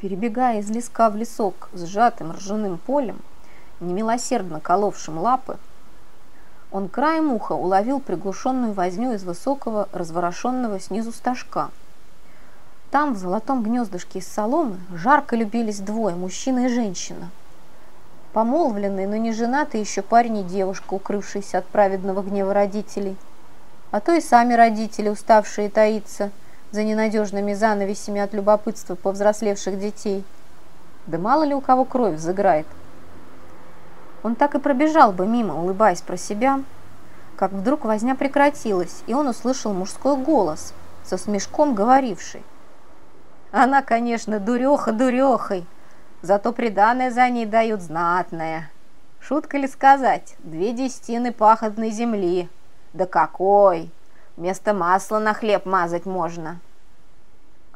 Перебегая из леска в лесок сжатым ржаным полем, немилосердно коловшим лапы, он краем уха уловил приглушенную возню из высокого, разворошенного снизу стажка. Там, в золотом гнездышке из соломы, жарко любились двое, мужчина и женщина. Помолвленные, но не женатые еще парень и девушка, укрывшиеся от праведного гнева родителей. А то и сами родители, уставшие таиться за ненадежными занавесями от любопытства повзрослевших детей. Да мало ли у кого кровь взыграет. Он так и пробежал бы мимо, улыбаясь про себя, как вдруг возня прекратилась, и он услышал мужской голос, со смешком говоривший. «Она, конечно, дуреха дурехой, зато приданное за ней дают знатное. Шутка ли сказать, две десятины пахотной земли. Да какой! Вместо масла на хлеб мазать можно».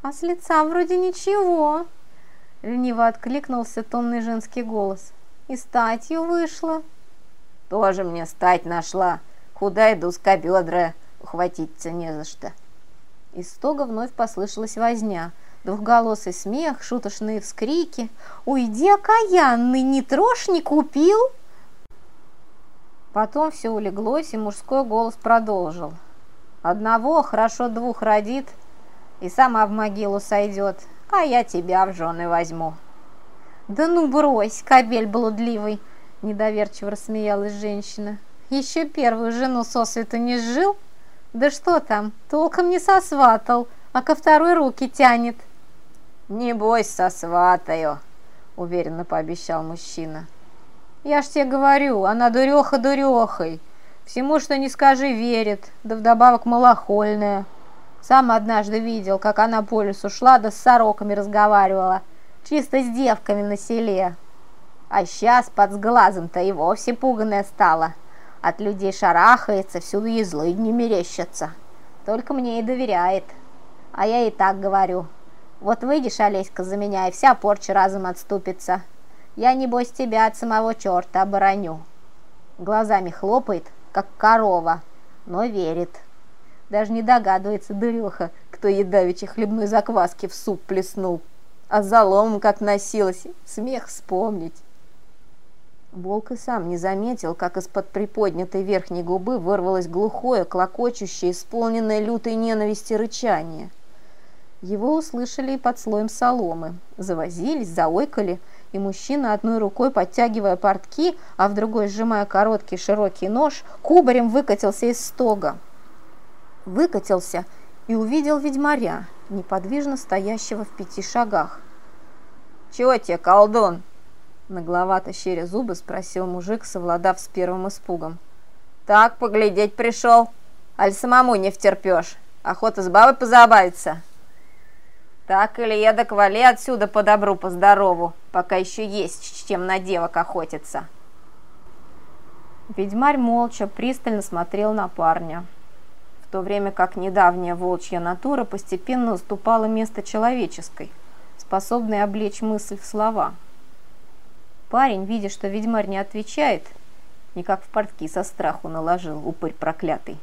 «А с лица вроде ничего», — лениво откликнулся томный женский голос и статью вышла. Тоже мне стать нашла. Худая да узкобедрая, ухватиться не за что. Из стога вновь послышалась возня. Двухголосый смех, шуточные вскрики. «Уйди, окаянный, не трожь, не купил!» Потом все улеглось, и мужской голос продолжил. «Одного хорошо двух родит, и сама в могилу сойдет, а я тебя в жены возьму». «Да ну брось, кабель блудливый!» – недоверчиво рассмеялась женщина. «Еще первую жену сосвету не сжил? Да что там, толком не сосватал, а ко второй руки тянет». «Не бойся, сосватаю», – уверенно пообещал мужчина. «Я ж тебе говорю, она дуреха дурехой. Всему, что не скажи, верит, да вдобавок малохольная. Сам однажды видел, как она по лесу шла, да с сороками разговаривала» чисто с девками на селе. А сейчас под сглазом-то и вовсе пуганая стала. От людей шарахается, всюду ей не мерещатся. Только мне и доверяет. А я и так говорю. Вот выйдешь, Олеська, за меня, и вся порча разом отступится. Я, небось, тебя от самого черта обороню. Глазами хлопает, как корова, но верит. Даже не догадывается дуреха, кто едавичьей хлебной закваски в суп плеснул а залом как носилась, смех вспомнить. Волк и сам не заметил, как из-под приподнятой верхней губы вырвалось глухое, клокочущее, исполненное лютой ненависти рычание. Его услышали и под слоем соломы. Завозились, заойкали, и мужчина, одной рукой подтягивая портки, а в другой сжимая короткий широкий нож, кубарем выкатился из стога. Выкатился и увидел ведьмаря, неподвижно стоящего в пяти шагах. «Чего тебе, колдун?» Нагловато щеря зубы спросил мужик, совладав с первым испугом. «Так, поглядеть пришел. Аль самому не втерпешь. Охота с бабой позабавиться». «Так или едок вали отсюда по добру, по здорову, пока еще есть чем на девок охотиться». Ведьмарь молча, пристально смотрел на парня то время как недавняя волчья натура постепенно уступала место человеческой, способной облечь мысль в слова. Парень, видя, что ведьмарь не отвечает, никак в портки со страху наложил, упырь проклятый,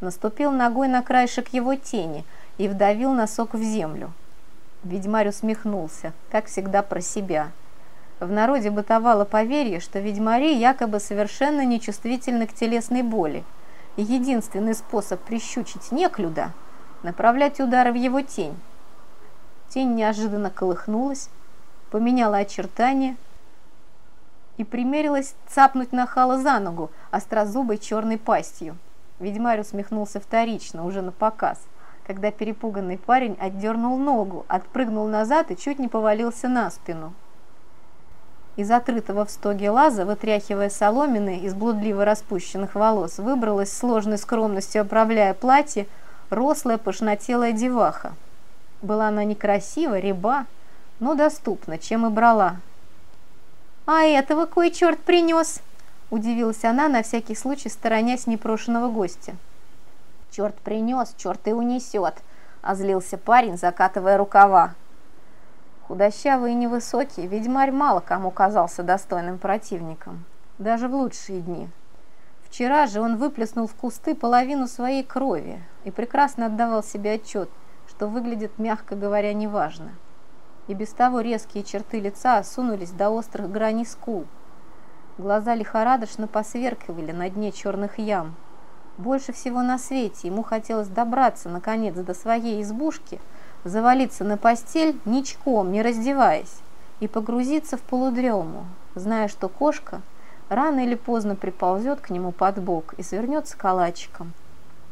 наступил ногой на краешек его тени и вдавил носок в землю. Ведьмарь усмехнулся, как всегда про себя. В народе бытовало поверье, что ведьмари якобы совершенно нечувствительны к телесной боли – единственный способ прищучить неклюда – направлять удары в его тень. Тень неожиданно колыхнулась, поменяла очертания и примерилась цапнуть нахала за ногу острозубой черной пастью. Ведьмарь усмехнулся вторично, уже на показ, когда перепуганный парень отдернул ногу, отпрыгнул назад и чуть не повалился на спину. Из отрытого в стоге лаза, вытряхивая соломины из блудливо распущенных волос, выбралась сложной скромностью, оправляя платье, рослая пышнотелая деваха. Была она некрасива, реба, но доступна, чем и брала. «А этого кой черт принес?» – удивилась она, на всякий случай сторонясь непрошенного гостя. «Черт принес, черт и унесет!» – озлился парень, закатывая рукава. Худощавый и невысокий, ведьмарь мало кому казался достойным противником, даже в лучшие дни. Вчера же он выплеснул в кусты половину своей крови и прекрасно отдавал себе отчет, что выглядит, мягко говоря, неважно. и без того резкие черты лица осунулись до острых граней скул. Глаза лихорадочно посверкивали на дне черных ям. Больше всего на свете ему хотелось добраться, наконец, до своей избушки, завалиться на постель ничком, не раздеваясь, и погрузиться в полудрему, зная, что кошка рано или поздно приползет к нему под бок и свернется калачиком,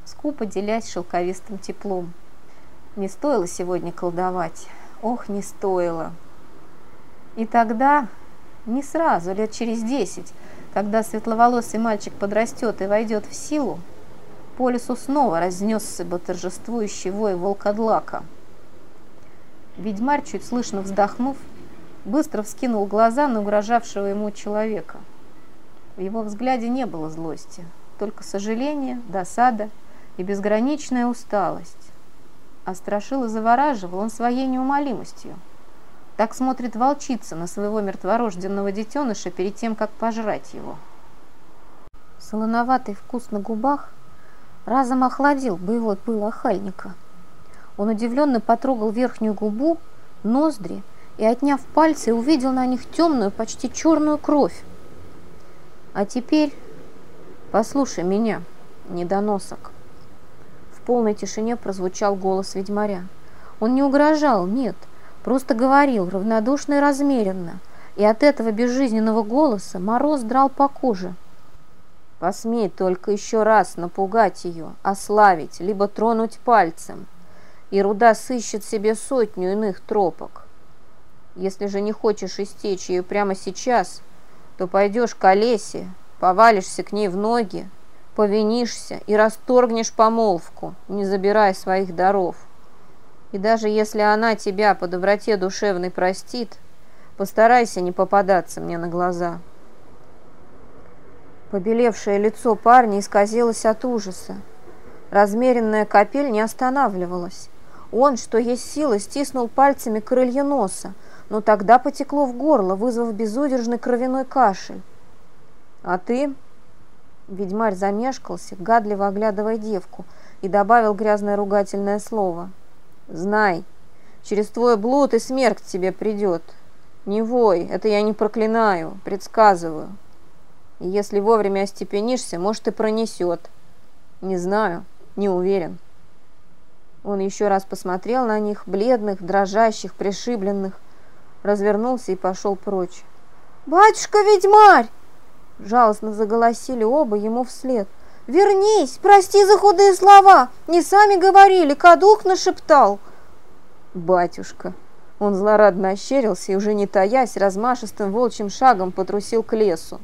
скупо делясь шелковистым теплом. Не стоило сегодня колдовать. Ох, не стоило. И тогда, не сразу, лет через десять, когда светловолосый мальчик подрастет и войдет в силу, по лесу снова разнесся бы торжествующий вой волкодлака. Ведьмарь, чуть слышно вздохнув, быстро вскинул глаза на угрожавшего ему человека. В его взгляде не было злости, только сожаление, досада и безграничная усталость а страшил и завораживал он своей неумолимостью. Так смотрит волчица на своего мертворожденного детеныша перед тем, как пожрать его. Солоноватый вкус на губах разом охладил боевой пыл охальника. Он удивленно потрогал верхнюю губу, ноздри и, отняв пальцы, увидел на них темную, почти черную кровь. А теперь послушай меня, недоносок полной тишине прозвучал голос ведьмаря. Он не угрожал, нет, просто говорил равнодушно и размеренно, и от этого безжизненного голоса мороз драл по коже. Посмей только еще раз напугать ее, ославить, либо тронуть пальцем, и руда сыщет себе сотню иных тропок. Если же не хочешь истечь ее прямо сейчас, то пойдешь к Олесе, повалишься к ней в ноги, повинишься и расторгнешь помолвку, не забирая своих даров. И даже если она тебя по доброте душевной простит, постарайся не попадаться мне на глаза. Побелевшее лицо парня исказилось от ужаса. Размеренная капель не останавливалась. Он, что есть силы, стиснул пальцами крылья носа, но тогда потекло в горло, вызвав безудержный кровяной кашель. «А ты?» Ведьмарь замешкался, гадливо оглядывая девку, и добавил грязное ругательное слово. «Знай, через твой блуд и смерть тебе придет. Не вой, это я не проклинаю, предсказываю. Если вовремя остепенишься, может и пронесет. Не знаю, не уверен». Он еще раз посмотрел на них, бледных, дрожащих, пришибленных, развернулся и пошел прочь. «Батюшка-ведьмарь!» Жалостно заголосили оба ему вслед. «Вернись! Прости за худые слова! Не сами говорили, кадук нашептал!» «Батюшка!» Он злорадно ощерился и, уже не таясь, размашистым волчьим шагом потрусил к лесу.